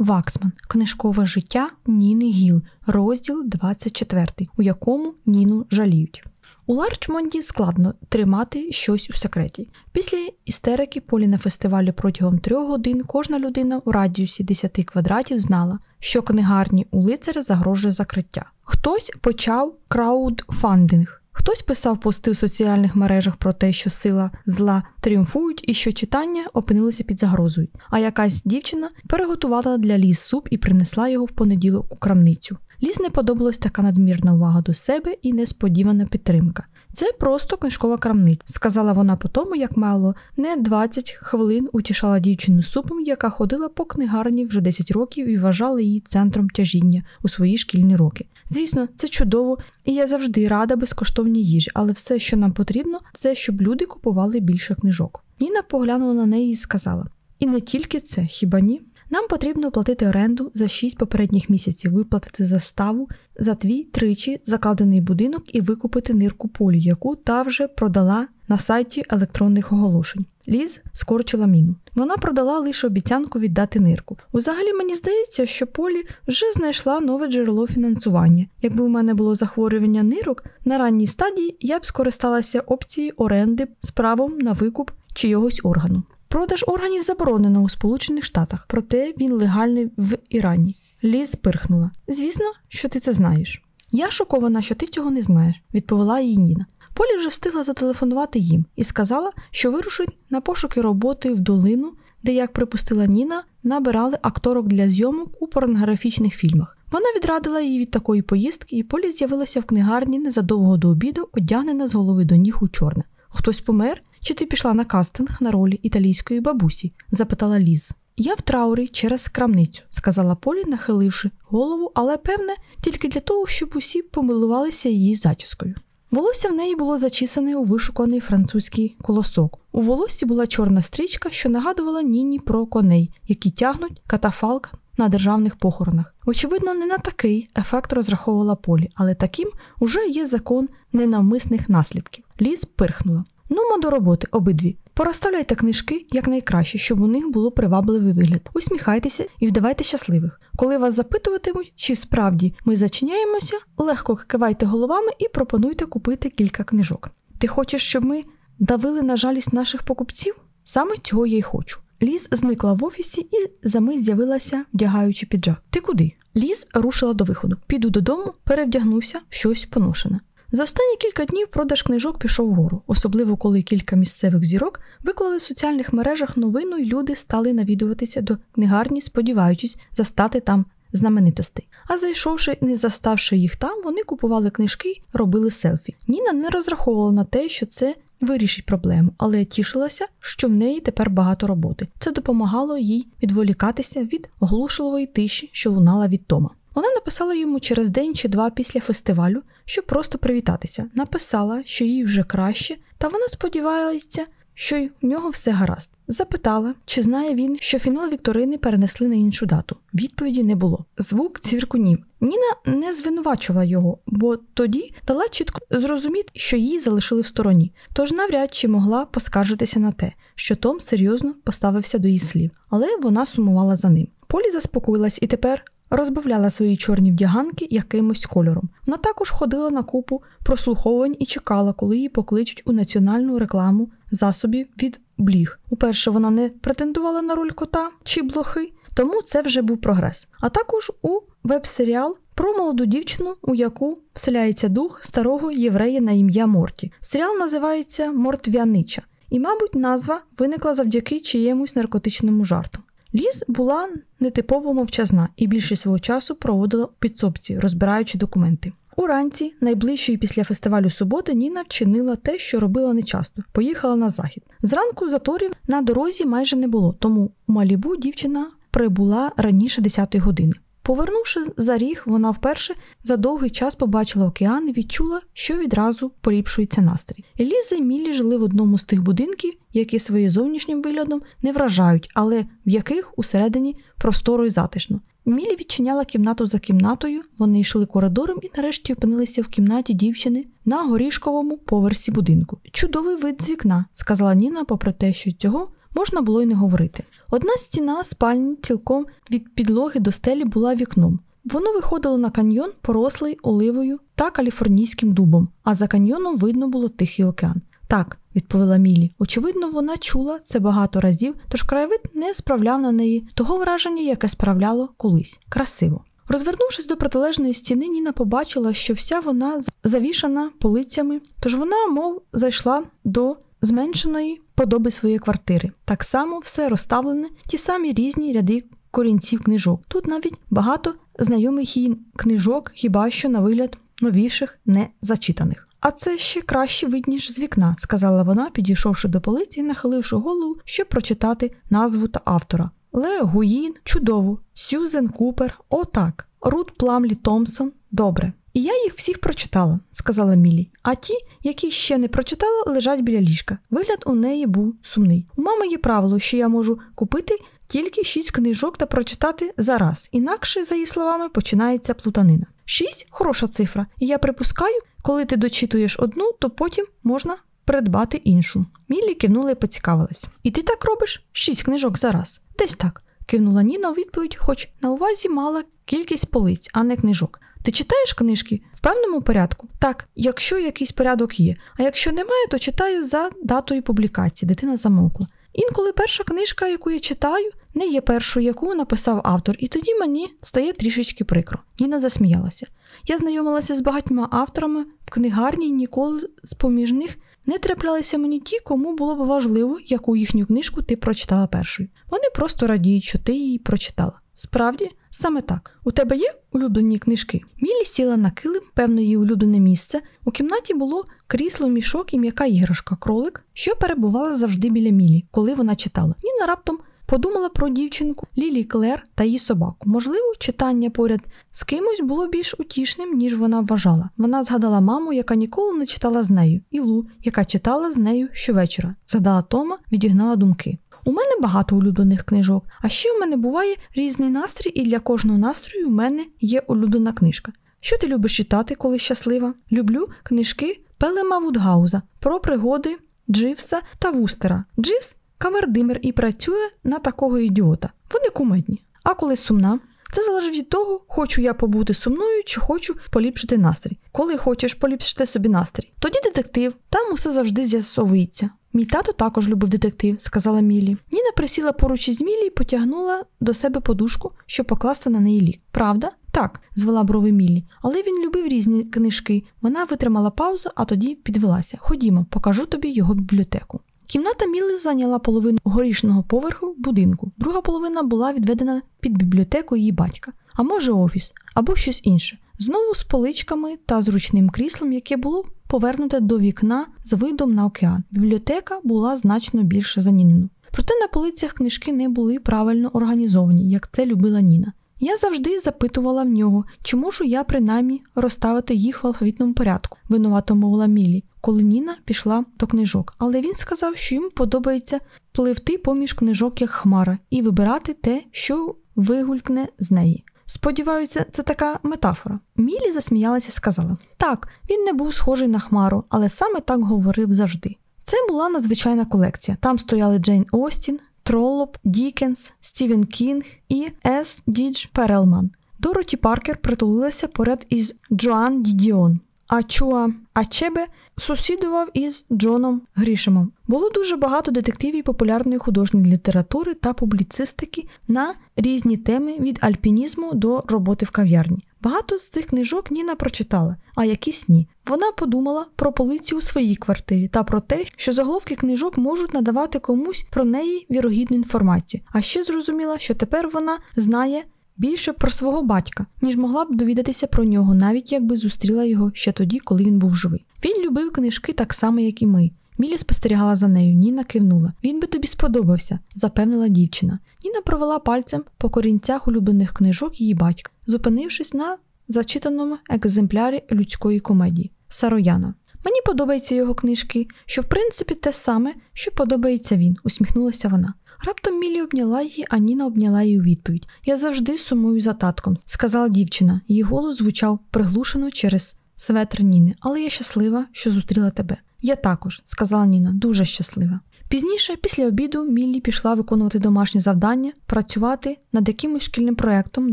Ваксман, книжкове життя Ніни Гіл, розділ 24, у якому Ніну жаліють. У Ларчмонді складно тримати щось у секреті. Після істерики Поллі на фестивалі протягом трьох годин кожна людина у радіусі 10 квадратів знала, що книгарні «У лицаря» загрожує закриття. Хтось почав краудфандинг. Хтось писав пости в соціальних мережах про те, що сила зла тріумфують і що читання опинилося під загрозою. А якась дівчина переготувала для Ліз суп і принесла його в понеділок у крамницю. Ліз не подобалась така надмірна увага до себе і несподівана підтримка. Це просто книжкова крамниця, сказала вона по тому, як мало не 20 хвилин утішала дівчину супом, яка ходила по книгарні вже 10 років і вважала її центром тяжіння у свої шкільні роки. Звісно, це чудово, і я завжди рада безкоштовній їжі, але все, що нам потрібно, це щоб люди купували більше книжок. Ніна поглянула на неї і сказала: І не тільки це, хіба ні? Нам потрібно оплатити оренду за 6 попередніх місяців, виплатити заставу за твій тричі закладений будинок і викупити нирку полі, яку та вже продала на сайті електронних оголошень. Ліз скорчила міну. Вона продала лише обіцянку віддати нирку. Взагалі мені здається, що Полі вже знайшла нове джерело фінансування. Якби у мене було захворювання нирок, на ранній стадії я б скористалася опцією оренди з правом на викуп чийогось органу. Продаж органів заборонено у Сполучених Штатах, проте він легальний в Ірані. Ліз пирхнула. Звісно, що ти це знаєш. Я шокована, що ти цього не знаєш, відповіла їй Ніна. Полі вже встигла зателефонувати їм і сказала, що вирушить на пошуки роботи в долину, де, як припустила Ніна, набирали акторок для зйомок у порнографічних фільмах. Вона відрадила її від такої поїздки, і Полі з'явилася в книгарні незадовго до обіду, одягнена з голови до ніг у чорне. Хтось помер? Чи ти пішла на кастинг на ролі італійської бабусі? запитала Ліз. Я в траурі через крамницю, сказала Полі, нахиливши голову, але певне, тільки для того, щоб усі помилувалися її зачіскою. Волосся в неї було зачісане у вишуканий французький колосок. У волоссі була чорна стрічка, що нагадувала Ніні про коней, які тягнуть катафалк на державних похоронах. Очевидно, не на такий ефект розраховувала Полі, але таким уже є закон ненавмисних наслідків. Ліз пирхнула. Нумо до роботи обидві. Порозставляйте книжки якнайкраще, щоб у них було привабливий вигляд. Усміхайтеся і вдавайте щасливих. Коли вас запитуватимуть, чи справді ми зачиняємося, легко кивайте головами і пропонуйте купити кілька книжок. Ти хочеш, щоб ми давили на жалість наших покупців? Саме цього я й хочу. Ліз зникла в офісі і за мить з'явилася, вдягаючи піджак. Ти куди? Ліз рушила до виходу. Піду додому, перевдягнуся щось поношене. За останні кілька днів продаж книжок пішов вгору, особливо коли кілька місцевих зірок виклали в соціальних мережах новину, і люди стали навідуватися до книгарні, сподіваючись застати там знаменитостей. А зайшовши, не заставши їх там, вони купували книжки, робили селфі. Ніна не розраховувала на те, що це вирішить проблему, але тішилася, що в неї тепер багато роботи. Це допомагало їй відволікатися від оглушливої тиші, що лунала від Тома. Вона написала йому через день чи два після фестивалю, щоб просто привітатися. Написала, що їй вже краще, та вона сподівається, що й в нього все гаразд. Запитала, чи знає він, що фінал Вікторини перенесли на іншу дату. Відповіді не було. Звук цвіркунів. Ніна не звинувачувала його, бо тоді дала чітко зрозуміти, що її залишили в стороні, тож навряд чи могла поскаржитися на те, що Том серйозно поставився до її слів, але вона сумувала за ним. Полі заспокоїлась і тепер розбавляла свої чорні вдяганки якимось кольором. Вона також ходила на купу прослуховувань і чекала, коли її покличуть у національну рекламу засобів від бліг. Уперше вона не претендувала на роль кота чи блохи, тому це вже був прогрес. А також у веб-серіал про молоду дівчину, у яку вселяється дух старого єврея на ім'я Морті. Серіал називається Мортвянича. І, мабуть, назва виникла завдяки чиємусь наркотичному жарту. Ліз була нетипово мовчазна і більше свого часу проводила у підсобці, розбираючи документи. Уранці, найближчої після фестивалю суботи, Ніна вчинила те, що робила нечасто. Поїхала на захід. Зранку заторів на дорозі майже не було, тому у Малібу дівчина прибула раніше 10-ї години. Повернувши за ріг, вона вперше за довгий час побачила океан і відчула, що відразу поліпшується настрій. Еліза і Мілі жили в одному з тих будинків, які своїм зовнішнім виглядом не вражають, але в яких усередині просторо і затишно. Мілі відчиняла кімнату за кімнатою, вони йшли коридором і нарешті опинилися в кімнаті дівчини на горішковому поверсі будинку. Чудовий вид з вікна, сказала Ніна, попри те, що цього можна було й не говорити. Одна стіна спальні цілком від підлоги до стелі була вікном. Воно виходило на каньйон, порослий оливою та каліфорнійським дубом, а за каньйоном видно було Тихий океан. Так, відповіла Мілі. Очевидно, вона чула це багато разів, тож краєвид не справляв на неї того враження, яке справляло колись. Красиво. Розвернувшись до протилежної стіни, Ніна побачила, що вся вона завішана полицями, тож вона, мов, зайшла до зменшеної подоби своєї квартири. Так само все розставлене, ті самі різні ряди корінців книжок. Тут навіть багато знайомих їй книжок, хіба що на вигляд новіших, не зачитаних. А це ще краще вид, ніж з вікна, сказала вона, підійшовши до полиці і нахиливши голову, щоб прочитати назву та автора. Ле Гуїн, чудово, Сюзен Купер, отак. Рут Пламлі Томпсон, добре. І я їх всіх прочитала, сказала Мілі. А ті, які ще не прочитала, лежать біля ліжка. Вигляд у неї був сумний. У мами є правило, що я можу купити тільки шість книжок та прочитати за раз, інакше, за її словами, починається плутанина. Шість хороша цифра, і я припускаю, коли ти дочитуєш одну, то потім можна придбати іншу. Мілі кивнула і поцікавилась. І ти так робиш? Шість книжок за раз. Десь так. Кивнула Ніна у відповідь, хоч на увазі мала кількість полиць, а не книжок. Ти читаєш книжки в певному порядку? Так, якщо якийсь порядок є. А якщо немає, то читаю за датою публікації. Дитина замовкла. Інколи перша книжка, яку я читаю, не є першою, яку написав автор, і тоді мені стає трішечки прикро. Ніна засміялася. Я знайомилася з багатьма авторами в книгарні, ніколи з поміж них не траплялися мені ті, кому було б важливо, яку їхню книжку ти прочитала першою. Вони просто радіють, що ти її прочитала. Справді, саме так. У тебе є улюблені книжки? Мілі сіла на килим, певно, її улюблене місце. У кімнаті було крісло, мішок і м'яка іграшка, кролик, що перебувала завжди біля Мілі, коли вона читала. Ніна раптом подумала про дівчинку Лілі Клер та її собаку. Можливо, читання поряд з кимось було більш утішним, ніж вона вважала. Вона згадала маму, яка ніколи не читала з нею, і Лу, яка читала з нею щовечора. Згадала Тома, відігнала думки. У мене багато улюблених книжок, а ще в мене буває різний настрій, і для кожного настрою в мене є улюблена книжка. Що ти любиш читати, коли щаслива? Люблю книжки Пелема Вудгауза про пригоди Дживса та Вустера. Дживс камердимер і працює на такого ідіота. Вони кумедні. А коли сумна, це залежить від того, хочу я побути сумною чи хочу поліпшити настрій. Коли хочеш поліпшити собі настрій, тоді детектив, там усе завжди з'ясовується. Мій тато також любив детектив, сказала Мілі. Ніна присіла поруч із Мілі і потягнула до себе подушку, щоб покласти на неї лік. Правда? Так, звела брови Мілі, але він любив різні книжки. Вона витримала паузу, а тоді підвелася. Ходімо, покажу тобі його бібліотеку. Кімната Міли зайняла половину горішного поверху будинку, друга половина була відведена під бібліотеку її батька, а може офіс, або щось інше. Знову з поличками та зручним кріслом, яке було повернуте до вікна з видом на океан. Бібліотека була значно більше за Нінину. Проте на полицях книжки не були правильно організовані, як це любила Ніна. Я завжди запитувала в нього, чи можу я принаймні розставити їх в алфавітному порядку, винувато мовила Мілі, коли Ніна пішла до книжок. Але він сказав, що йому подобається пливти поміж книжок як хмара і вибирати те, що вигулькне з неї. Сподіваюся, це така метафора. Мілі засміялася і сказала: так, він не був схожий на хмару, але саме так говорив завжди. Це була надзвичайна колекція. Там стояли Джейн Остін, Троллоп, Дікенс, Стівен Кінг і С. Дж. Перелман. Дороті Паркер притулилася поряд із Джоан Дідіон. А Чуа Ачебе сусідував із Джоном Грішемом. Було дуже багато детективів популярної художньої літератури та публіцистики на різні теми від альпінізму до роботи в кав'ярні. Багато з цих книжок Ніна прочитала, а якісь ні. Вона подумала про полиці у своїй квартирі та про те, що заголовки книжок можуть надавати комусь про неї вірогідну інформацію. А ще зрозуміла, що тепер вона знає більше про свого батька, ніж могла б довідатися про нього, навіть якби зустріла його ще тоді, коли він був живий. Він любив книжки так само, як і ми. Мілі спостерігала за нею, Ніна кивнула. Він би тобі сподобався, запевнила дівчина. Ніна провела пальцем по корінцях улюблених книжок її батька, зупинившись на зачитаному екземплярі людської комедії Сарояна. Мені подобаються його книжки, що в принципі те саме, що подобається він, усміхнулася вона. Раптом Мілі обняла її, а Ніна обняла її у відповідь. Я завжди сумую за татком, сказала дівчина. Її голос звучав приглушено через светр Ніни, але я щаслива, що зустріла тебе. Я також, сказала Ніна, дуже щаслива. Пізніше, після обіду, Міллі пішла виконувати домашнє завдання, працювати над якимось шкільним проектом,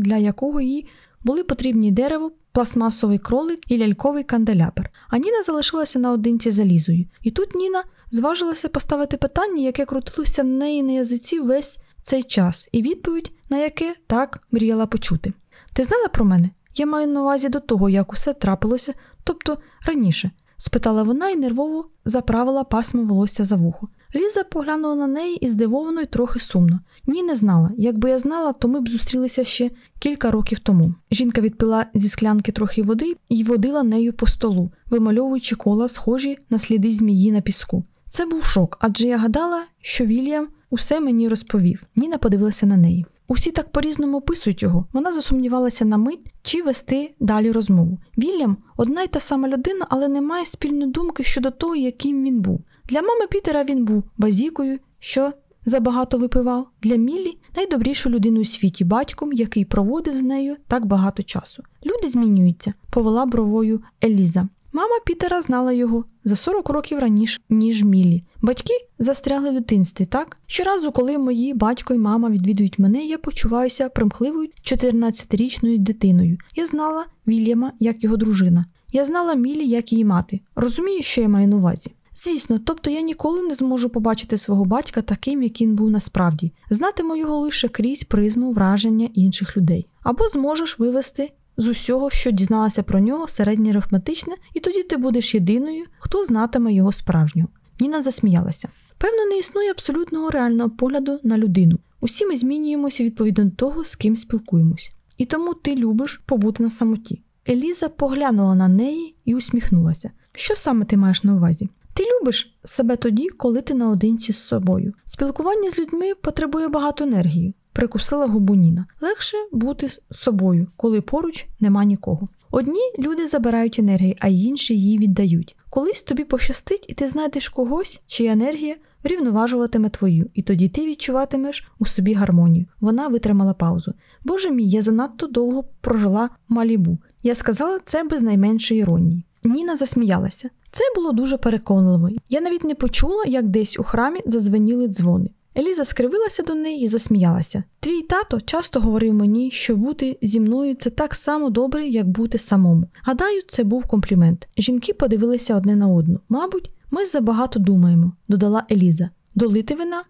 для якого їй були потрібні дерево, пластмасовий кролик і ляльковий канделябр. А Ніна залишилася наодинці за Лізою. І тут Ніна зважилася поставити питання, яке крутилося в неї на язиці весь цей час, і відповідь, на яке так мріяла почути. Ти знала про мене? Я маю на увазі до того, як усе трапилося, тобто раніше, спитала вона і нервово заправила пасмо волосся за вухо. Ліза поглянула на неї і здивовано й трохи сумно. Ні, не знала. Якби я знала, то ми б зустрілися ще кілька років тому. Жінка відпила зі склянки трохи води і водила нею по столу, вимальовуючи кола, схожі на сліди змії на піску. Це був шок, адже я гадала, що Вільям усе мені розповів. Ніна подивилася на неї. Усі так по-різному описують його. Вона засумнівалася на мить чи вести далі розмову. Вільям одна й та сама людина, але не має спільної думки щодо того, яким він був. Для мами Пітера він був базікою, що забагато випивав, для Міллі найдобрішу людину у світі, батьком, який проводив з нею так багато часу. Люди змінюються, повела бровою Еліза. Мама Пітера знала його за 40 років раніше, ніж Міллі. Батьки застрягли в дитинстві, так? Щоразу, коли мої батько і мама відвідують мене, я почуваюся примхливою 14-річною дитиною. Я знала Вільяма як його дружина. Я знала Мілі як її мати. Розумію, що я маю на увазі. Звісно, тобто я ніколи не зможу побачити свого батька таким, як він був насправді, знатиму його лише крізь призму враження інших людей. Або зможеш вивести з усього, що дізналася про нього, середнє арифметичне, і тоді ти будеш єдиною, хто знатиме його справжнього. Ніна засміялася. Певно, не існує абсолютного реального погляду на людину. Усі ми змінюємося відповідно до того, з ким спілкуємось. І тому ти любиш побути на самоті. Еліза поглянула на неї і усміхнулася. Що саме ти маєш на увазі? Ти любиш себе тоді, коли ти наодинці з собою. Спілкування з людьми потребує багато енергії, прикусила губу Ніна. Легше бути собою, коли поруч нема нікого. Одні люди забирають енергію, а інші її віддають. Колись тобі пощастить, і ти знайдеш когось, чия енергія рівноважуватиме твою, і тоді ти відчуватимеш у собі гармонію. Вона витримала паузу. Боже мій, я занадто довго прожила малібу. Я сказала це без найменшої іронії. Ніна засміялася. Це було дуже переконливо. Я навіть не почула, як десь у храмі задзвеніли дзвони. Еліза скривилася до неї і засміялася. Твій тато часто говорив мені, що бути зі мною це так само добре, як бути самому. Гадаю, це був комплімент. Жінки подивилися одне на одну. Мабуть, ми забагато думаємо, додала Еліза. Долити вина?